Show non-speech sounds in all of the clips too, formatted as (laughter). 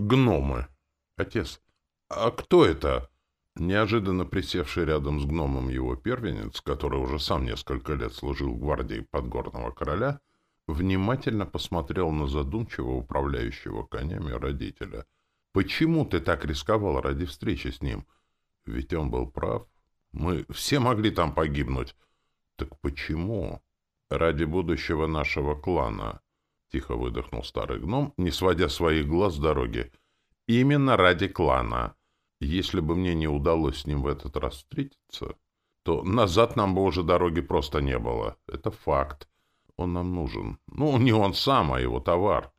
гномы. Отец, а кто это? Неожиданно присевший рядом с гномом его первенец, который уже сам несколько лет служил в гвардии подгорного короля, внимательно посмотрел на задумчиво управляющего конями родителя. «Почему ты так рисковал ради встречи с ним? Ведь он был прав. Мы все могли там погибнуть. Так почему? Ради будущего нашего клана». Тихо выдохнул старый гном, не сводя своих глаз с дороги. «Именно ради клана. Если бы мне не удалось с ним в этот раз встретиться, то назад нам бы уже дороги просто не было. Это факт. Он нам нужен. Ну, не он сам, а его товар».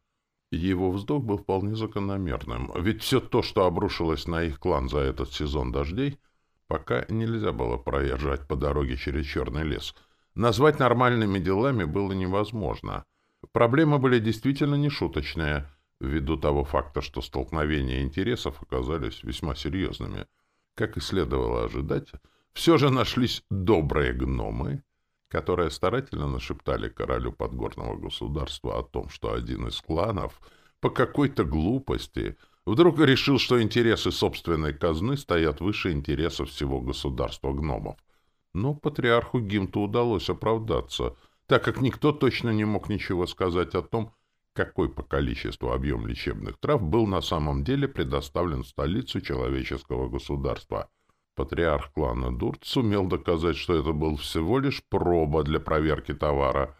Его вздох был вполне закономерным, ведь все то, что обрушилось на их клан за этот сезон дождей, пока нельзя было проезжать по дороге через черный лес. Назвать нормальными делами было невозможно — Проблемы были действительно нешуточные, ввиду того факта, что столкновения интересов оказались весьма серьезными. Как и следовало ожидать, все же нашлись добрые гномы, которые старательно нашептали королю подгорного государства о том, что один из кланов по какой-то глупости вдруг решил, что интересы собственной казны стоят выше интересов всего государства гномов. Но патриарху Гимту удалось оправдаться — так как никто точно не мог ничего сказать о том, какой по количеству объем лечебных трав был на самом деле предоставлен столицу человеческого государства. Патриарх клана Дурт сумел доказать, что это был всего лишь проба для проверки товара,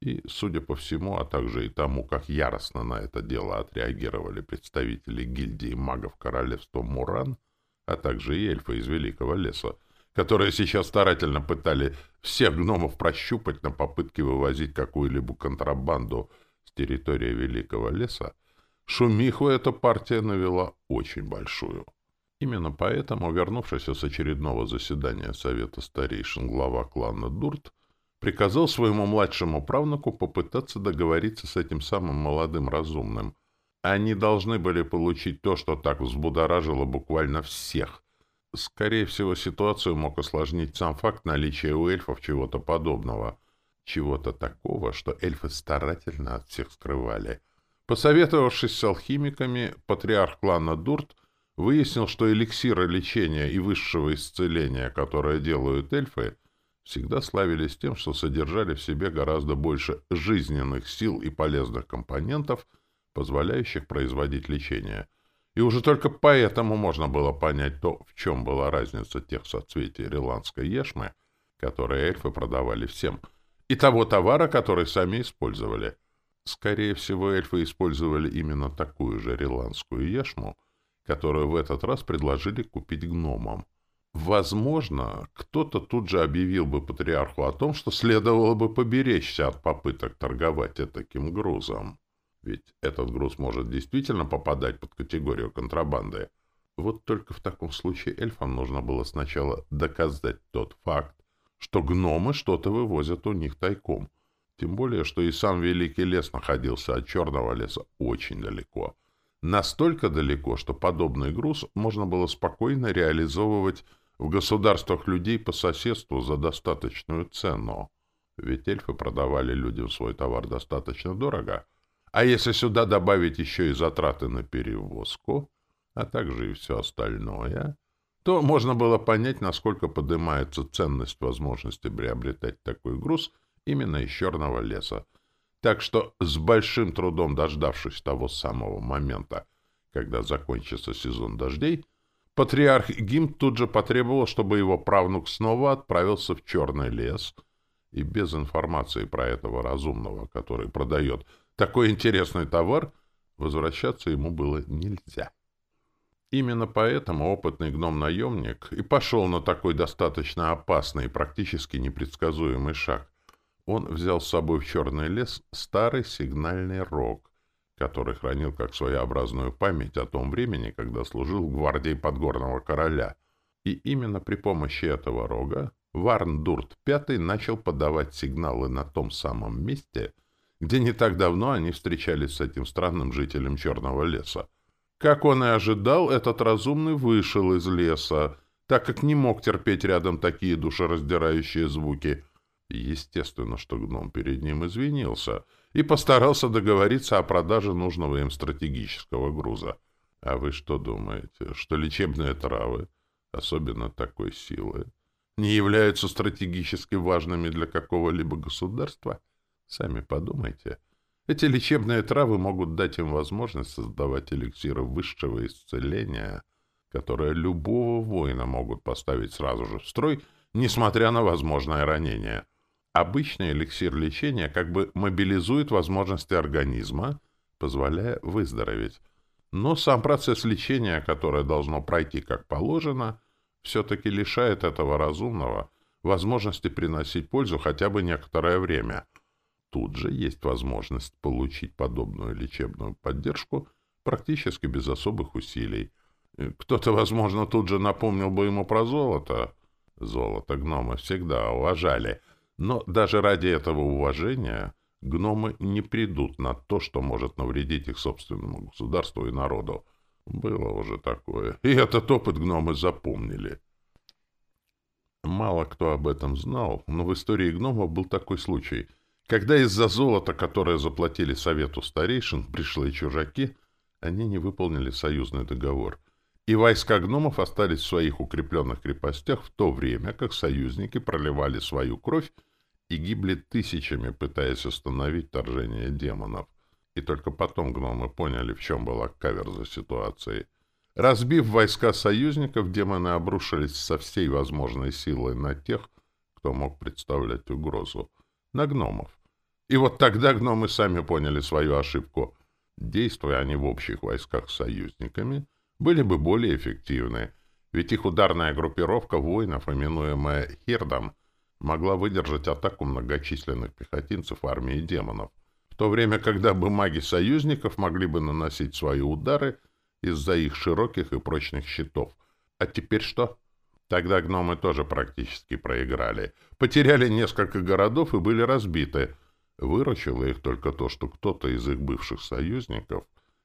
и, судя по всему, а также и тому, как яростно на это дело отреагировали представители гильдии магов королевства Муран, а также и эльфы из Великого леса, которые сейчас старательно пытали всех гномов прощупать на попытке вывозить какую-либо контрабанду с территории Великого леса, шумиху эта партия навела очень большую. Именно поэтому, вернувшись с очередного заседания Совета старейшин глава клана Дурт, приказал своему младшему правнуку попытаться договориться с этим самым молодым разумным. Они должны были получить то, что так взбудоражило буквально всех, Скорее всего, ситуацию мог осложнить сам факт наличия у эльфов чего-то подобного. Чего-то такого, что эльфы старательно от всех скрывали. Посоветовавшись с алхимиками, патриарх клана Дурт выяснил, что эликсиры лечения и высшего исцеления, которые делают эльфы, всегда славились тем, что содержали в себе гораздо больше жизненных сил и полезных компонентов, позволяющих производить лечение – и уже только поэтому можно было понять то, в чем была разница тех соцветий ирландской ешмы, которые эльфы продавали всем, и того товара, который сами использовали. Скорее всего, эльфы использовали именно такую же ирландскую ешму, которую в этот раз предложили купить гномам. Возможно, кто-то тут же объявил бы патриарху о том, что следовало бы поберечься от попыток торговать таким грузом. Ведь этот груз может действительно попадать под категорию контрабанды. Вот только в таком случае эльфам нужно было сначала доказать тот факт, что гномы что-то вывозят у них тайком. Тем более, что и сам Великий лес находился от Черного леса очень далеко. Настолько далеко, что подобный груз можно было спокойно реализовывать в государствах людей по соседству за достаточную цену. Ведь эльфы продавали людям свой товар достаточно дорого — а если сюда добавить еще и затраты на перевозку, а также и все остальное, то можно было понять, насколько поднимается ценность возможности приобретать такой груз именно из черного леса. Так что, с большим трудом дождавшись того самого момента, когда закончится сезон дождей, патриарх Гим тут же потребовал, чтобы его правнук снова отправился в черный лес, и без информации про этого разумного, который продает такой интересный товар, возвращаться ему было нельзя. Именно поэтому опытный гном-наемник и пошел на такой достаточно опасный и практически непредсказуемый шаг. Он взял с собой в черный лес старый сигнальный рог, который хранил как своеобразную память о том времени, когда служил в подгорного короля. И именно при помощи этого рога Варндурт V начал подавать сигналы на том самом месте — где не так давно они встречались с этим странным жителем Черного леса. Как он и ожидал, этот разумный вышел из леса, так как не мог терпеть рядом такие душераздирающие звуки. Естественно, что гном перед ним извинился и постарался договориться о продаже нужного им стратегического груза. А вы что думаете, что лечебные травы, особенно такой силы, не являются стратегически важными для какого-либо государства? Сами подумайте. Эти лечебные травы могут дать им возможность создавать эликсиры высшего исцеления, которые любого воина могут поставить сразу же в строй, несмотря на возможное ранение. Обычный эликсир лечения как бы мобилизует возможности организма, позволяя выздороветь. Но сам процесс лечения, которое должно пройти как положено, все-таки лишает этого разумного возможности приносить пользу хотя бы некоторое время. Тут же есть возможность получить подобную лечебную поддержку практически без особых усилий. Кто-то, возможно, тут же напомнил бы ему про золото. Золото гномы всегда уважали. Но даже ради этого уважения гномы не придут на то, что может навредить их собственному государству и народу. Было уже такое. И этот опыт гномы запомнили. Мало кто об этом знал, но в истории гномов был такой случай, когда из-за золота, которое заплатили совету старейшин, пришли чужаки, они не выполнили союзный договор. И войска гномов остались в своих укрепленных крепостях в то время, как союзники проливали свою кровь и гибли тысячами, пытаясь остановить торжение демонов. И только потом гномы поняли, в чем была каверза ситуации. Разбив войска союзников, демоны обрушились со всей возможной силой на тех, кто мог представлять угрозу. На гномов. И вот тогда гномы сами поняли свою ошибку. Действуя они в общих войсках с союзниками, были бы более эффективны, ведь их ударная группировка воинов, именуемая Хирдом, могла выдержать атаку многочисленных пехотинцев армии демонов, в то время, когда бы маги союзников могли бы наносить свои удары из-за их широких и прочных щитов. А теперь что? Тогда гномы тоже практически проиграли. Потеряли несколько городов и были разбиты. Выручило их только то, что кто-то из их бывших союзников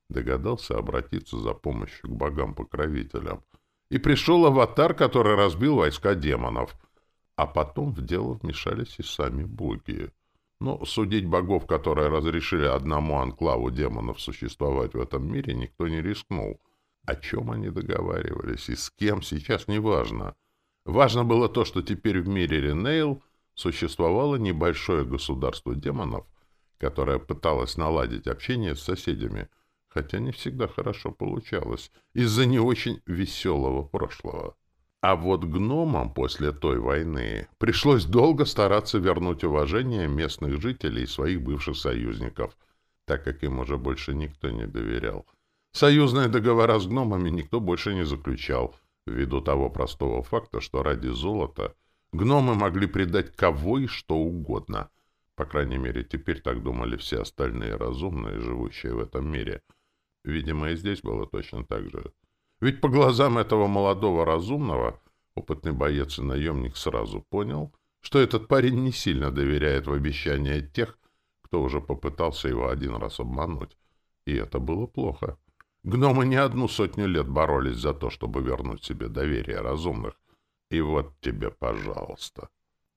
догадался обратиться за помощью к богам-покровителям. И пришел аватар, который разбил войска демонов — а потом в дело вмешались и сами боги. Но судить богов, которые разрешили одному анклаву демонов существовать в этом мире, никто не рискнул. О чем они договаривались и с кем, сейчас не важно. Важно было то, что теперь в мире Ренейл существовало небольшое государство демонов, которое пыталось наладить общение с соседями, хотя не всегда хорошо получалось, из-за не очень веселого прошлого. А вот гномам после той войны пришлось долго стараться вернуть уважение местных жителей и своих бывших союзников, так как им уже больше никто не доверял. Союзные договора с гномами никто больше не заключал, ввиду того простого факта, что ради золота гномы могли предать кого и что угодно. По крайней мере, теперь так думали все остальные разумные, живущие в этом мире. Видимо, и здесь было точно так же. Ведь по глазам этого молодого разумного опытный боец и наемник сразу понял, что этот парень не сильно доверяет в обещания тех, кто уже попытался его один раз обмануть. И это было плохо. Гномы не одну сотню лет боролись за то, чтобы вернуть себе доверие разумных. И вот тебе, пожалуйста.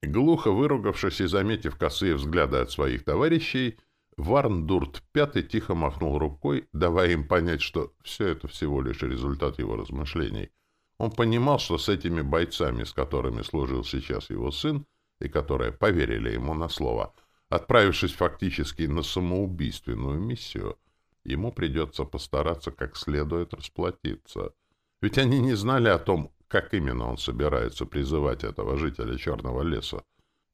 Глухо выругавшись и заметив косые взгляды от своих товарищей, Варндурт Пятый тихо махнул рукой, давая им понять, что все это всего лишь результат его размышлений. Он понимал, что с этими бойцами, с которыми служил сейчас его сын, и которые поверили ему на слово, отправившись фактически на самоубийственную миссию, ему придется постараться как следует расплатиться. Ведь они не знали о том, как именно он собирается призывать этого жителя Черного леса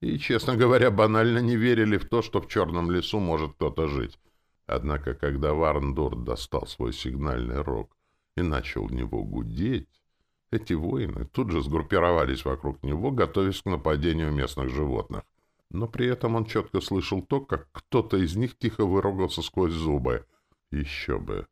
и, честно говоря, банально не верили в то, что в черном лесу может кто-то жить. Однако, когда Варндурт достал свой сигнальный рог и начал в него гудеть, эти воины тут же сгруппировались вокруг него, готовясь к нападению местных животных. Но при этом он четко слышал то, как кто-то из них тихо выругался сквозь зубы. Еще бы.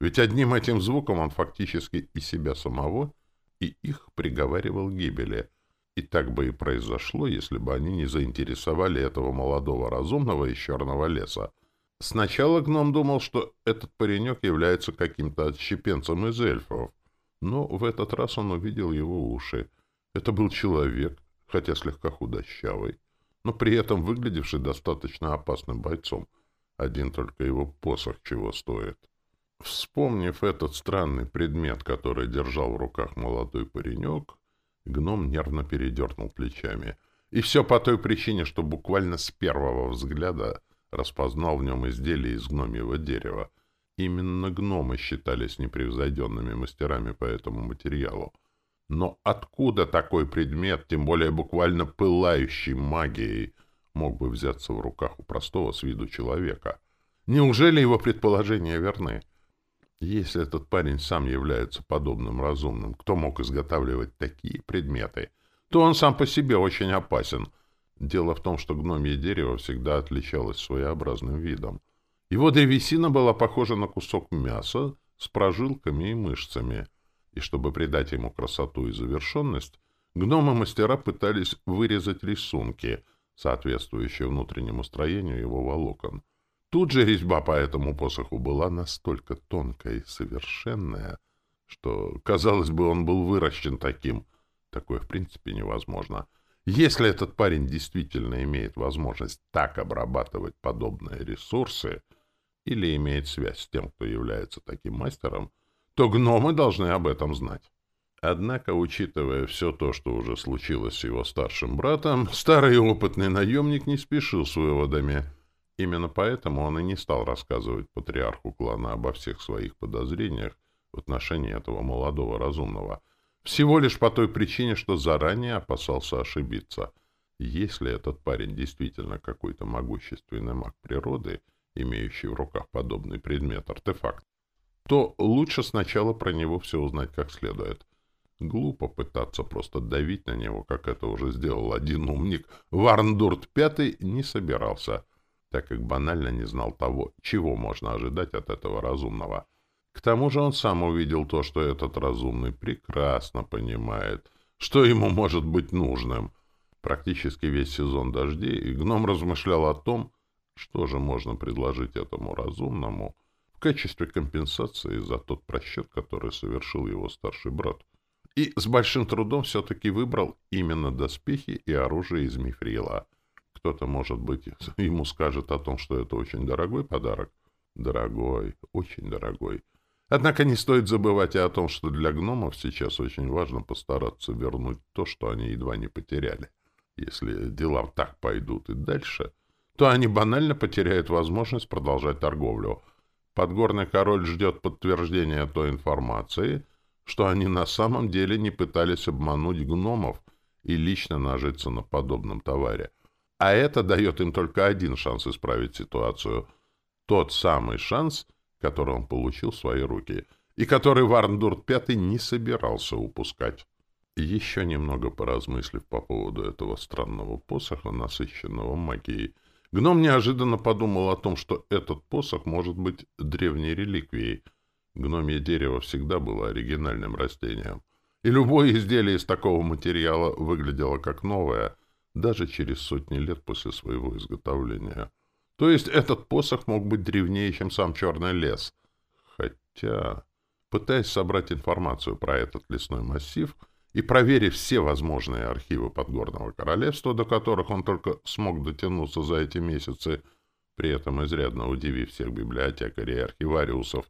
Ведь одним этим звуком он фактически и себя самого, и их приговаривал к гибели — и так бы и произошло, если бы они не заинтересовали этого молодого разумного из черного леса. Сначала гном думал, что этот паренек является каким-то отщепенцем из эльфов, но в этот раз он увидел его уши. Это был человек, хотя слегка худощавый, но при этом выглядевший достаточно опасным бойцом. Один только его посох чего стоит. Вспомнив этот странный предмет, который держал в руках молодой паренек, гном нервно передернул плечами. И все по той причине, что буквально с первого взгляда распознал в нем изделие из гномьего дерева. Именно гномы считались непревзойденными мастерами по этому материалу. Но откуда такой предмет, тем более буквально пылающий магией, мог бы взяться в руках у простого с виду человека? Неужели его предположения верны? Если этот парень сам является подобным разумным, кто мог изготавливать такие предметы, то он сам по себе очень опасен. Дело в том, что гномье дерево всегда отличалось своеобразным видом. Его древесина была похожа на кусок мяса с прожилками и мышцами — и чтобы придать ему красоту и завершенность, гномы-мастера пытались вырезать рисунки, соответствующие внутреннему строению его волокон. Тут же резьба по этому посоху была настолько тонкая и совершенная, что, казалось бы, он был выращен таким. Такое, в принципе, невозможно. Если этот парень действительно имеет возможность так обрабатывать подобные ресурсы или имеет связь с тем, кто является таким мастером, то гномы должны об этом знать. Однако, учитывая все то, что уже случилось с его старшим братом, старый опытный наемник не спешил с выводами. Именно поэтому он и не стал рассказывать патриарху клана обо всех своих подозрениях в отношении этого молодого разумного. Всего лишь по той причине, что заранее опасался ошибиться. Если этот парень действительно какой-то могущественный маг природы, имеющий в руках подобный предмет-артефакт, то лучше сначала про него все узнать как следует. Глупо пытаться просто давить на него, как это уже сделал один умник. Варндурт Пятый не собирался, так как банально не знал того, чего можно ожидать от этого разумного. К тому же он сам увидел то, что этот разумный прекрасно понимает, что ему может быть нужным. Практически весь сезон дождей гном размышлял о том, что же можно предложить этому разумному, в качестве компенсации за тот просчет, который совершил его старший брат. И с большим трудом все-таки выбрал именно доспехи и оружие из мифрила. Кто-то, может быть, (laughs) ему скажет о том, что это очень дорогой подарок. Дорогой, очень дорогой. Однако не стоит забывать и о том, что для гномов сейчас очень важно постараться вернуть то, что они едва не потеряли. Если дела так пойдут и дальше, то они банально потеряют возможность продолжать торговлю — Подгорный король ждет подтверждения той информации, что они на самом деле не пытались обмануть гномов и лично нажиться на подобном товаре. А это дает им только один шанс исправить ситуацию. Тот самый шанс, который он получил в свои руки, и который Варндурт Пятый не собирался упускать. Еще немного поразмыслив по поводу этого странного посоха, насыщенного магией, Гном неожиданно подумал о том, что этот посох может быть древней реликвией. Гномье дерево всегда было оригинальным растением, и любое изделие из такого материала выглядело как новое, даже через сотни лет после своего изготовления. То есть этот посох мог быть древнее, чем сам черный лес. Хотя, пытаясь собрать информацию про этот лесной массив, и, проверив все возможные архивы Подгорного Королевства, до которых он только смог дотянуться за эти месяцы, при этом изрядно удивив всех библиотекарей и архивариусов,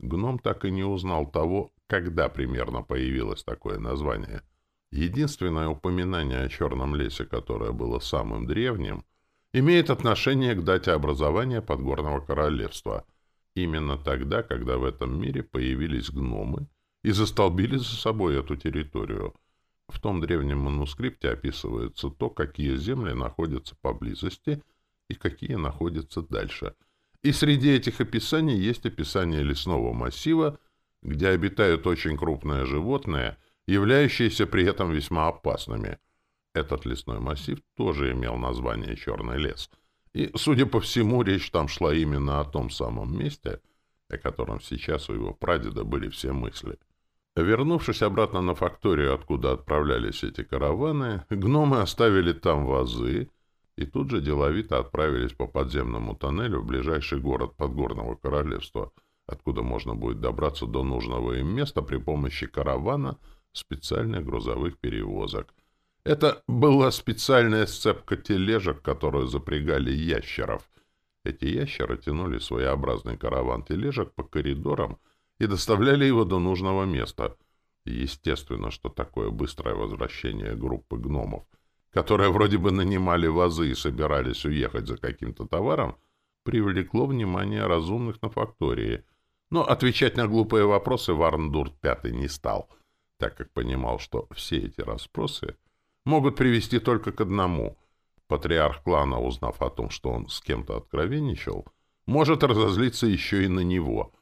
гном так и не узнал того, когда примерно появилось такое название. Единственное упоминание о Черном лесе, которое было самым древним, имеет отношение к дате образования Подгорного Королевства. Именно тогда, когда в этом мире появились гномы, и застолбили за собой эту территорию. В том древнем манускрипте описывается то, какие земли находятся поблизости и какие находятся дальше. И среди этих описаний есть описание лесного массива, где обитают очень крупные животные, являющиеся при этом весьма опасными. Этот лесной массив тоже имел название «Черный лес». И, судя по всему, речь там шла именно о том самом месте, о котором сейчас у его прадеда были все мысли. Вернувшись обратно на факторию, откуда отправлялись эти караваны, гномы оставили там вазы и тут же деловито отправились по подземному тоннелю в ближайший город Подгорного Королевства, откуда можно будет добраться до нужного им места при помощи каравана специальных грузовых перевозок. Это была специальная сцепка тележек, которую запрягали ящеров, Эти ящеры тянули своеобразный караван тележек по коридорам и доставляли его до нужного места. Естественно, что такое быстрое возвращение группы гномов, которые вроде бы нанимали вазы и собирались уехать за каким-то товаром, привлекло внимание разумных на фактории. Но отвечать на глупые вопросы Варндурт Пятый не стал, так как понимал, что все эти расспросы могут привести только к одному — Патриарх клана, узнав о том, что он с кем-то откровенничал, может разозлиться еще и на него.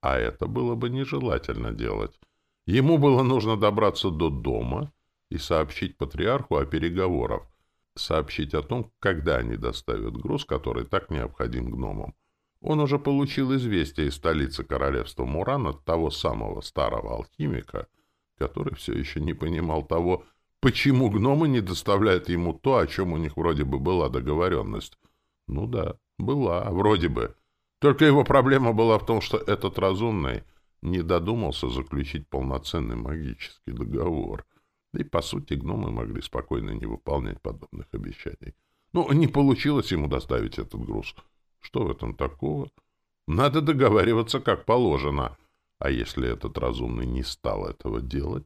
А это было бы нежелательно делать. Ему было нужно добраться до дома и сообщить патриарху о переговорах, сообщить о том, когда они доставят груз, который так необходим гномам. Он уже получил известие из столицы королевства Муран от того самого старого алхимика, который все еще не понимал того, Почему гномы не доставляют ему то, о чем у них вроде бы была договоренность? Ну да, была, вроде бы. Только его проблема была в том, что этот разумный не додумался заключить полноценный магический договор. И, по сути, гномы могли спокойно не выполнять подобных обещаний. Ну, не получилось ему доставить этот груз. Что в этом такого? Надо договариваться как положено. А если этот разумный не стал этого делать,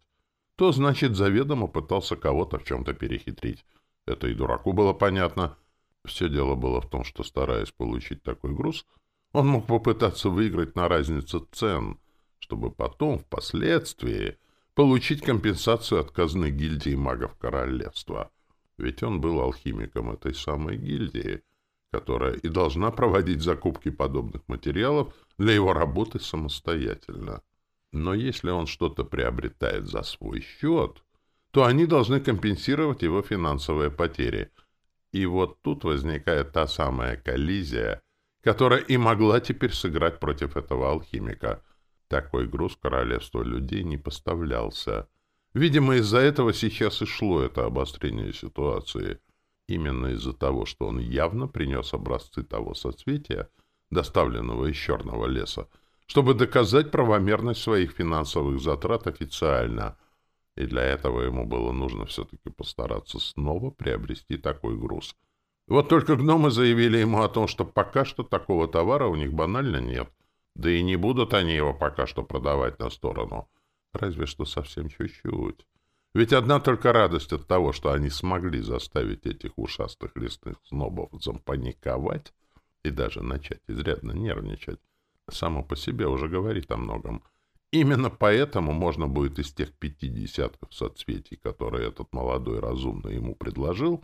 то, значит, заведомо пытался кого-то в чем-то перехитрить. Это и дураку было понятно. Все дело было в том, что, стараясь получить такой груз, он мог попытаться выиграть на разнице цен, чтобы потом, впоследствии, получить компенсацию от казны гильдии магов королевства. Ведь он был алхимиком этой самой гильдии, которая и должна проводить закупки подобных материалов для его работы самостоятельно. Но если он что-то приобретает за свой счет, то они должны компенсировать его финансовые потери. И вот тут возникает та самая коллизия, которая и могла теперь сыграть против этого алхимика. Такой груз королевства людей не поставлялся. Видимо, из-за этого сейчас и шло это обострение ситуации. Именно из-за того, что он явно принес образцы того соцветия, доставленного из черного леса, чтобы доказать правомерность своих финансовых затрат официально. И для этого ему было нужно все-таки постараться снова приобрести такой груз. Вот только гномы заявили ему о том, что пока что такого товара у них банально нет. Да и не будут они его пока что продавать на сторону. Разве что совсем чуть-чуть. Ведь одна только радость от того, что они смогли заставить этих ушастых лесных снобов запаниковать и даже начать изрядно нервничать, само по себе уже говорит о многом. Именно поэтому можно будет из тех пяти десятков соцветий, которые этот молодой разумный ему предложил,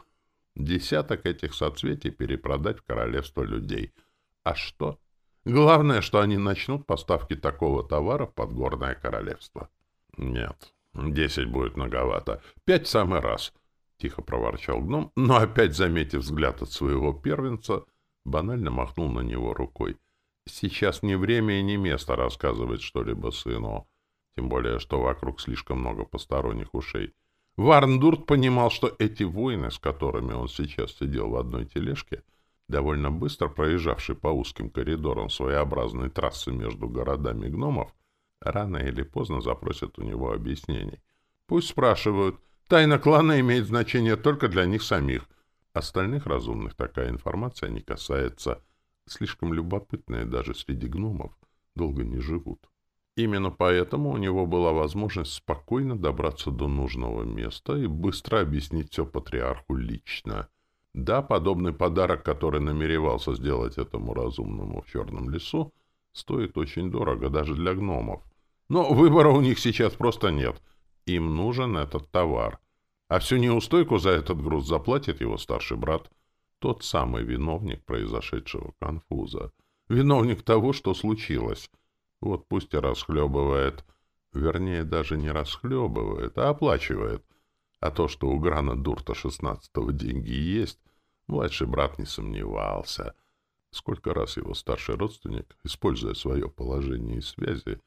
десяток этих соцветий перепродать в королевство людей. А что? Главное, что они начнут поставки такого товара в подгорное королевство. Нет, десять будет многовато. Пять в самый раз, — тихо проворчал гном, но опять, заметив взгляд от своего первенца, банально махнул на него рукой. Сейчас не время и не место рассказывать что-либо сыну, тем более, что вокруг слишком много посторонних ушей. Варндурт понимал, что эти воины, с которыми он сейчас сидел в одной тележке, довольно быстро проезжавший по узким коридорам своеобразной трассы между городами гномов, рано или поздно запросят у него объяснений. Пусть спрашивают. Тайна клана имеет значение только для них самих. Остальных разумных такая информация не касается слишком любопытные даже среди гномов, долго не живут. Именно поэтому у него была возможность спокойно добраться до нужного места и быстро объяснить все патриарху лично. Да, подобный подарок, который намеревался сделать этому разумному в черном лесу, стоит очень дорого даже для гномов. Но выбора у них сейчас просто нет. Им нужен этот товар. А всю неустойку за этот груз заплатит его старший брат — тот самый виновник произошедшего конфуза. Виновник того, что случилось. Вот пусть и расхлебывает. Вернее, даже не расхлебывает, а оплачивает. А то, что у Грана Дурта шестнадцатого деньги есть, младший брат не сомневался. Сколько раз его старший родственник, используя свое положение и связи,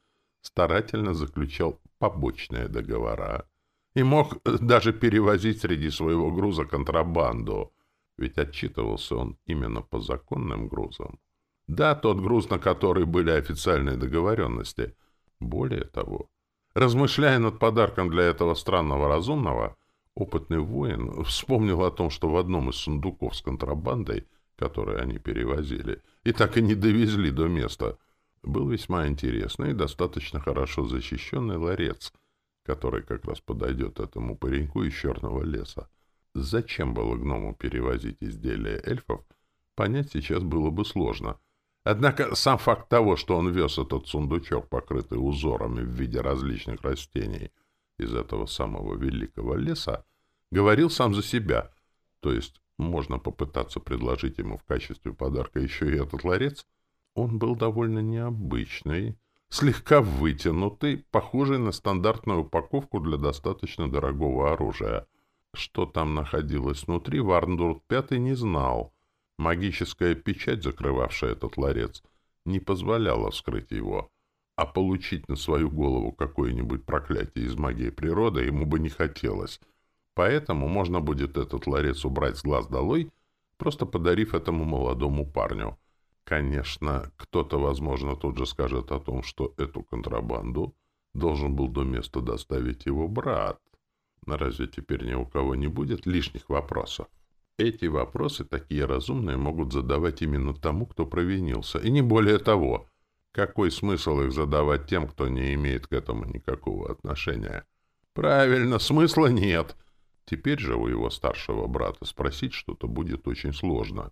старательно заключал побочные договора и мог даже перевозить среди своего груза контрабанду — ведь отчитывался он именно по законным грузам. Да, тот груз, на который были официальные договоренности. Более того, размышляя над подарком для этого странного разумного, опытный воин вспомнил о том, что в одном из сундуков с контрабандой который они перевозили, и так и не довезли до места, был весьма интересный и достаточно хорошо защищенный ларец, который как раз подойдет этому пареньку из черного леса. Зачем было гному перевозить изделия эльфов, понять сейчас было бы сложно. Однако сам факт того, что он вез этот сундучок, покрытый узорами в виде различных растений из этого самого великого леса, говорил сам за себя. То есть можно попытаться предложить ему в качестве подарка еще и этот ларец. Он был довольно необычный, слегка вытянутый, похожий на стандартную упаковку для достаточно дорогого оружия. Что там находилось внутри, Варндурт Пятый не знал. Магическая печать, закрывавшая этот ларец, не позволяла вскрыть его, а получить на свою голову какое-нибудь проклятие из магии природы ему бы не хотелось — Поэтому можно будет этот ларец убрать с глаз долой, просто подарив этому молодому парню. Конечно, кто-то, возможно, тут же скажет о том, что эту контрабанду должен был до места доставить его брат. Но разве теперь ни у кого не будет лишних вопросов? Эти вопросы, такие разумные, могут задавать именно тому, кто провинился. И не более того. Какой смысл их задавать тем, кто не имеет к этому никакого отношения? Правильно, смысла нет. Теперь же у его старшего брата спросить что-то будет очень сложно,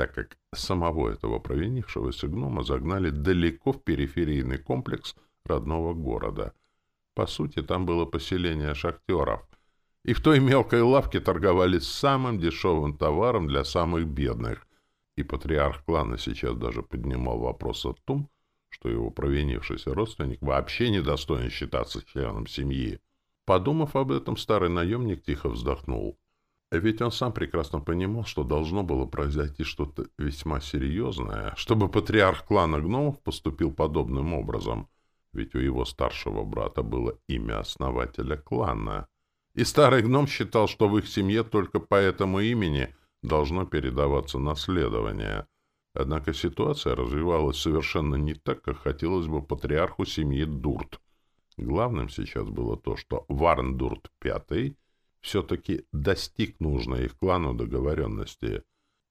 так как самого этого провинившегося гнома загнали далеко в периферийный комплекс родного города. По сути, там было поселение шахтеров, и в той мелкой лавке торговали самым дешевым товаром для самых бедных, и патриарх клана сейчас даже поднимал вопрос о том, что его провинившийся родственник вообще не достоин считаться членом семьи. Подумав об этом, старый наемник тихо вздохнул. Ведь он сам прекрасно понимал, что должно было произойти что-то весьма серьезное, чтобы патриарх клана гномов поступил подобным образом. Ведь у его старшего брата было имя основателя клана. И старый гном считал, что в их семье только по этому имени должно передаваться наследование. Однако ситуация развивалась совершенно не так, как хотелось бы патриарху семьи Дурт — Главным сейчас было то, что Варндурт V все-таки достиг нужной их клану договоренности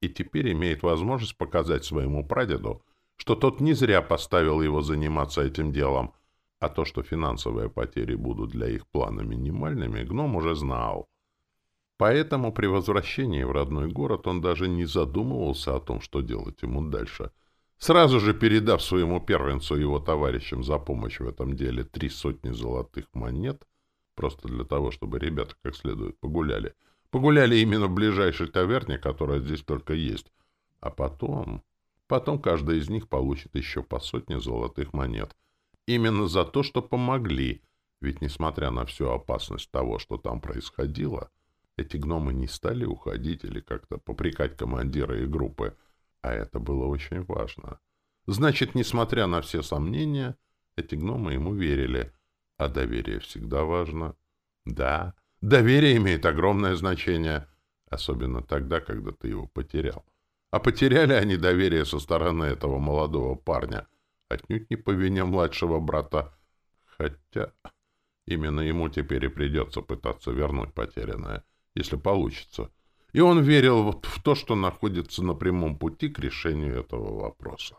и теперь имеет возможность показать своему прадеду, что тот не зря поставил его заниматься этим делом, а то, что финансовые потери будут для их плана минимальными, гном уже знал. Поэтому при возвращении в родной город он даже не задумывался о том, что делать ему дальше — Сразу же передав своему первенцу его товарищам за помощь в этом деле три сотни золотых монет, просто для того, чтобы ребята как следует погуляли. Погуляли именно в ближайшей таверне, которая здесь только есть. А потом... Потом каждый из них получит еще по сотне золотых монет. Именно за то, что помогли. Ведь, несмотря на всю опасность того, что там происходило, эти гномы не стали уходить или как-то попрекать командира и группы, а это было очень важно. Значит, несмотря на все сомнения, эти гномы ему верили. А доверие всегда важно. Да, доверие имеет огромное значение, особенно тогда, когда ты его потерял. А потеряли они доверие со стороны этого молодого парня, отнюдь не по вине младшего брата. Хотя именно ему теперь и придется пытаться вернуть потерянное, если получится. — и он верил вот в то, что находится на прямом пути к решению этого вопроса.